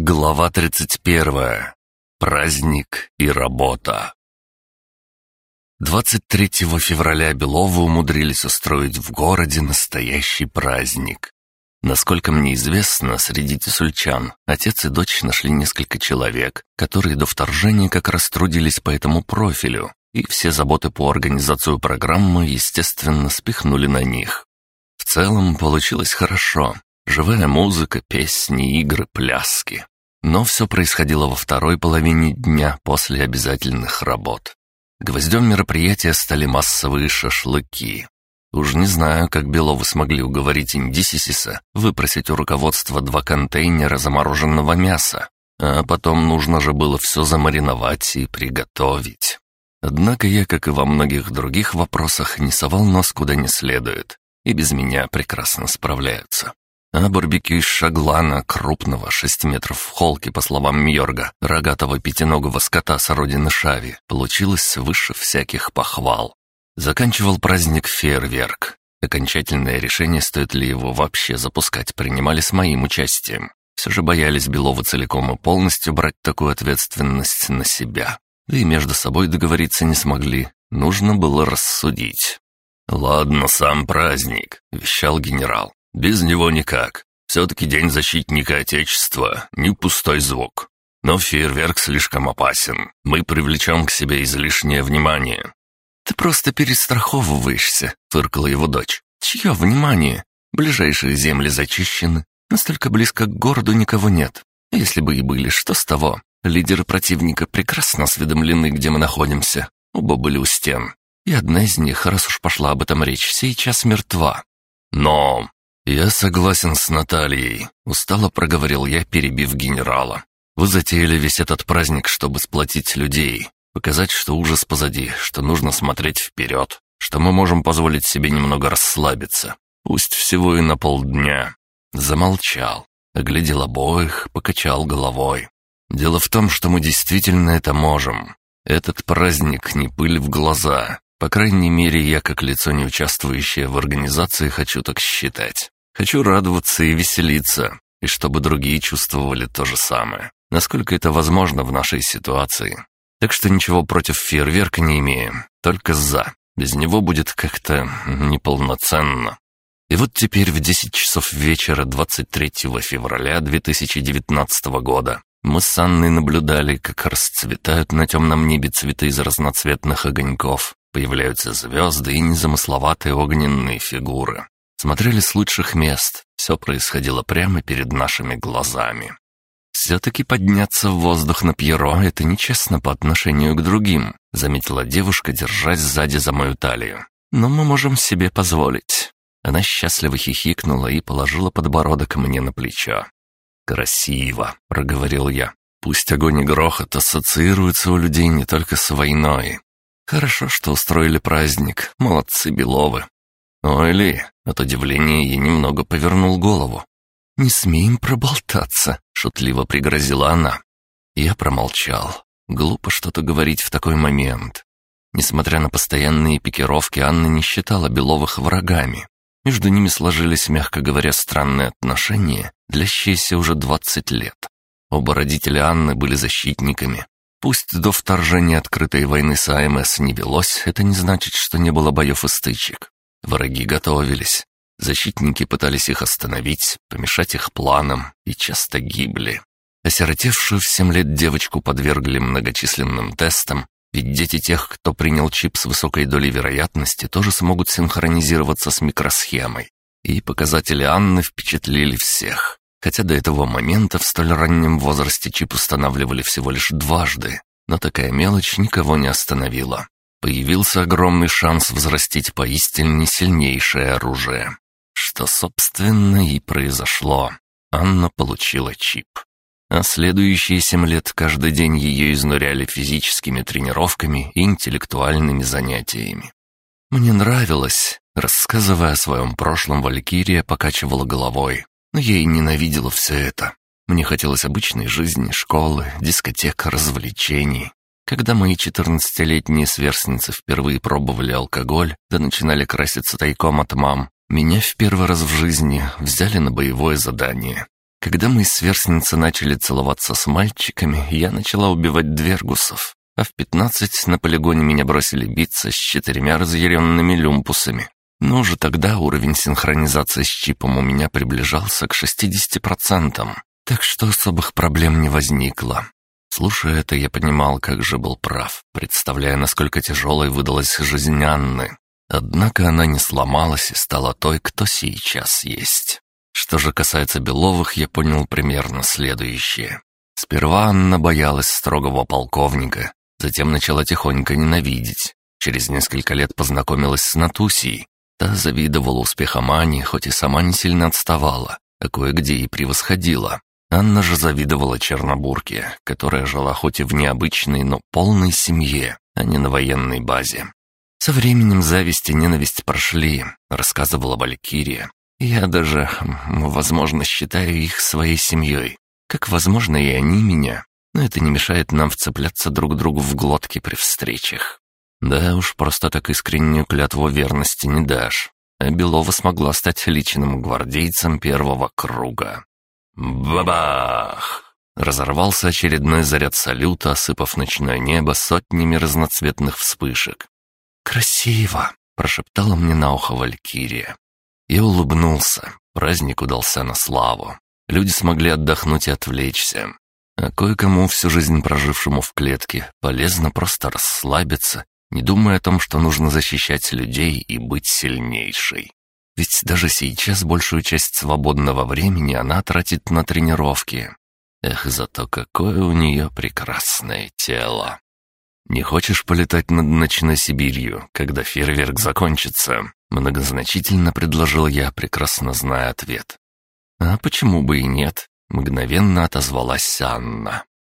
Глава 31. Праздник и работа. 23 февраля Беловы умудрились устроить в городе настоящий праздник. Насколько мне известно, среди тесульчан отец и дочь нашли несколько человек, которые до вторжения как раз трудились по этому профилю, и все заботы по организации программы, естественно, спихнули на них. В целом получилось хорошо, Живая музыка, песни, игры, пляски. Но все происходило во второй половине дня после обязательных работ. Гвоздем мероприятия стали массовые шашлыки. Уж не знаю, как Беловы смогли уговорить Индисисиса выпросить у руководства два контейнера замороженного мяса, а потом нужно же было все замариновать и приготовить. Однако я, как и во многих других вопросах, не совал нос куда не следует, и без меня прекрасно справляются а барбекю из шаглана, крупного, шесть метров в холке, по словам Мьорга, рогатого пятиногого скота с родины Шави, получилось выше всяких похвал. Заканчивал праздник фейерверк. Окончательное решение, стоит ли его вообще запускать, принимали с моим участием. Все же боялись Белова целиком и полностью брать такую ответственность на себя. Да и между собой договориться не смогли. Нужно было рассудить. «Ладно, сам праздник», — вещал генерал. Без него никак. Все-таки День защитника Отечества — не пустой звук. Но фейерверк слишком опасен. Мы привлечем к себе излишнее внимание». «Ты просто перестраховываешься», — фыркала его дочь. «Чье внимание? Ближайшие земли зачищены. Настолько близко к городу никого нет. Если бы и были, что с того? Лидеры противника прекрасно осведомлены, где мы находимся. Оба были у стен. И одна из них, раз уж пошла об этом речь, сейчас мертва. Но «Я согласен с Натальей», — устало проговорил я, перебив генерала. «Вы затеяли весь этот праздник, чтобы сплотить людей, показать, что ужас позади, что нужно смотреть вперед, что мы можем позволить себе немного расслабиться, пусть всего и на полдня». Замолчал, оглядел обоих, покачал головой. «Дело в том, что мы действительно это можем. Этот праздник не пыль в глаза. По крайней мере, я как лицо, не участвующее в организации, хочу так считать. Хочу радоваться и веселиться, и чтобы другие чувствовали то же самое, насколько это возможно в нашей ситуации. Так что ничего против фейерверка не имеем, только «за». Без него будет как-то неполноценно. И вот теперь в 10 часов вечера 23 февраля 2019 года мы с Анной наблюдали, как расцветают на темном небе цветы из разноцветных огоньков, появляются звезды и незамысловатые огненные фигуры. Смотрели с лучших мест, все происходило прямо перед нашими глазами. «Все-таки подняться в воздух на Пьеро — это нечестно по отношению к другим», — заметила девушка, держась сзади за мою талию. «Но мы можем себе позволить». Она счастливо хихикнула и положила подбородок мне на плечо. «Красиво», — проговорил я. «Пусть огонь и грохот ассоциируются у людей не только с войной. Хорошо, что устроили праздник. Молодцы, Беловы. «Ойли!» — от удивления я немного повернул голову. «Не смеем проболтаться», — шутливо пригрозила она. Я промолчал. Глупо что-то говорить в такой момент. Несмотря на постоянные пикировки, Анна не считала Беловых врагами. Между ними сложились, мягко говоря, странные отношения, длящиеся уже 20 лет. Оба родителя Анны были защитниками. Пусть до вторжения открытой войны с АМС не велось, это не значит, что не было боев и стычек. Враги готовились. Защитники пытались их остановить, помешать их планам и часто гибли. Осиротевшую в семь лет девочку подвергли многочисленным тестам, ведь дети тех, кто принял чип с высокой долей вероятности, тоже смогут синхронизироваться с микросхемой. И показатели Анны впечатлили всех. Хотя до этого момента в столь раннем возрасте чип устанавливали всего лишь дважды, но такая мелочь никого не остановила появился огромный шанс взрастить поистине сильнейшее оружие. Что, собственно, и произошло. Анна получила чип. А следующие семь лет каждый день ее изнуряли физическими тренировками и интеллектуальными занятиями. «Мне нравилось», — рассказывая о своем прошлом, Валькирия покачивала головой. Но я и ненавидела все это. Мне хотелось обычной жизни, школы, дискотека, развлечений. Когда мои четырнадцатилетние сверстницы впервые пробовали алкоголь, да начинали краситься тайком от мам, меня в первый раз в жизни взяли на боевое задание. Когда мои сверстницы начали целоваться с мальчиками, я начала убивать двергусов, а в 15 на полигоне меня бросили биться с четырьмя разъяренными люмпусами. Но уже тогда уровень синхронизации с чипом у меня приближался к 60%, так что особых проблем не возникло. Слушая это, я понимал, как же был прав, представляя, насколько тяжелой выдалась жизнь Анны. Однако она не сломалась и стала той, кто сейчас есть. Что же касается Беловых, я понял примерно следующее. Сперва Анна боялась строгого полковника, затем начала тихонько ненавидеть. Через несколько лет познакомилась с Натусией. Та завидовала успехам Ани, хоть и сама не сильно отставала, а кое-где и превосходила. Анна же завидовала Чернобурке, которая жила хоть и в необычной, но полной семье, а не на военной базе. «Со временем зависть и ненависть прошли», — рассказывала Валькирия. «Я даже, хм, возможно, считаю их своей семьей. Как, возможно, и они меня. Но это не мешает нам вцепляться друг другу в глотки при встречах». Да уж, просто так искреннюю клятву верности не дашь. А Белова смогла стать личным гвардейцем первого круга. Бабах! Разорвался очередной заряд салюта, осыпав ночное небо сотнями разноцветных вспышек. «Красиво!» — прошептала мне на ухо Валькирия. Я улыбнулся. Праздник удался на славу. Люди смогли отдохнуть и отвлечься. А кое-кому, всю жизнь прожившему в клетке, полезно просто расслабиться, не думая о том, что нужно защищать людей и быть сильнейшей. Ведь даже сейчас большую часть свободного времени она тратит на тренировки. Эх, зато какое у нее прекрасное тело. «Не хочешь полетать над ночной Сибирью, когда фейерверк закончится?» Многозначительно предложил я, прекрасно зная ответ. «А почему бы и нет?» — мгновенно отозвалась Анна.